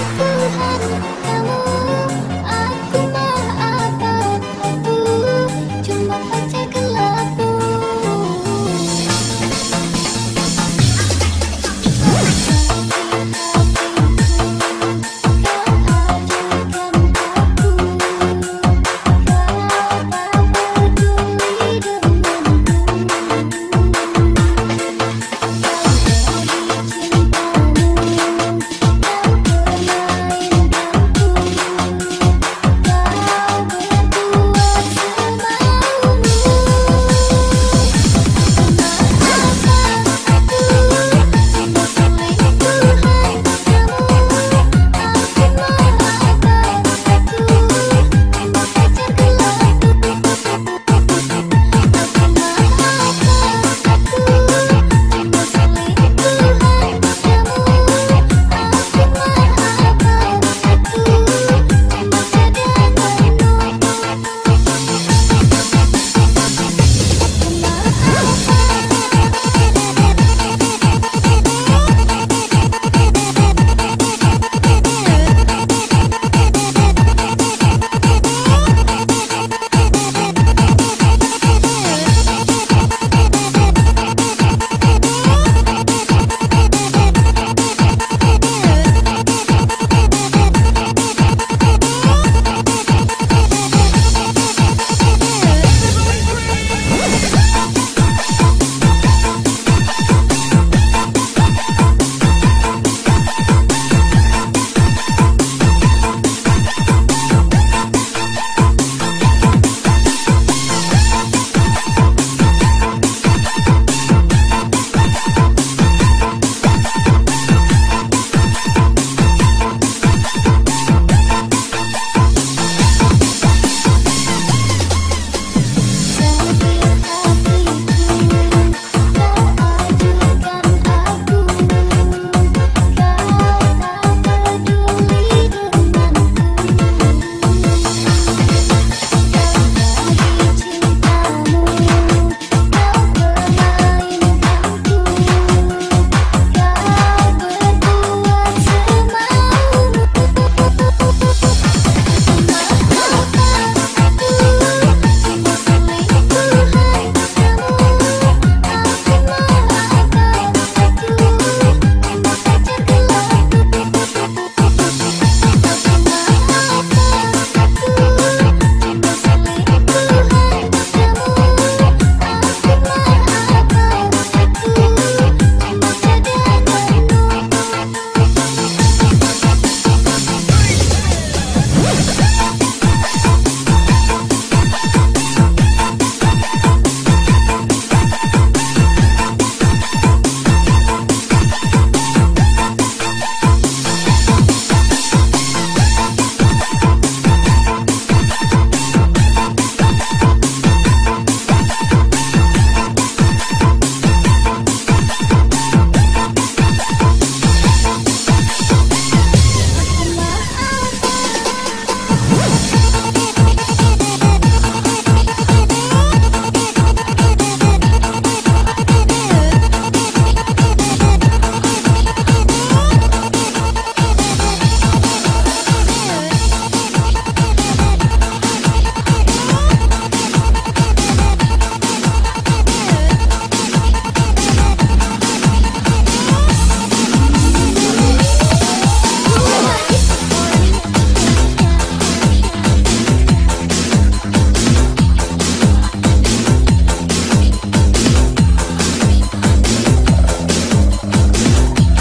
Bye.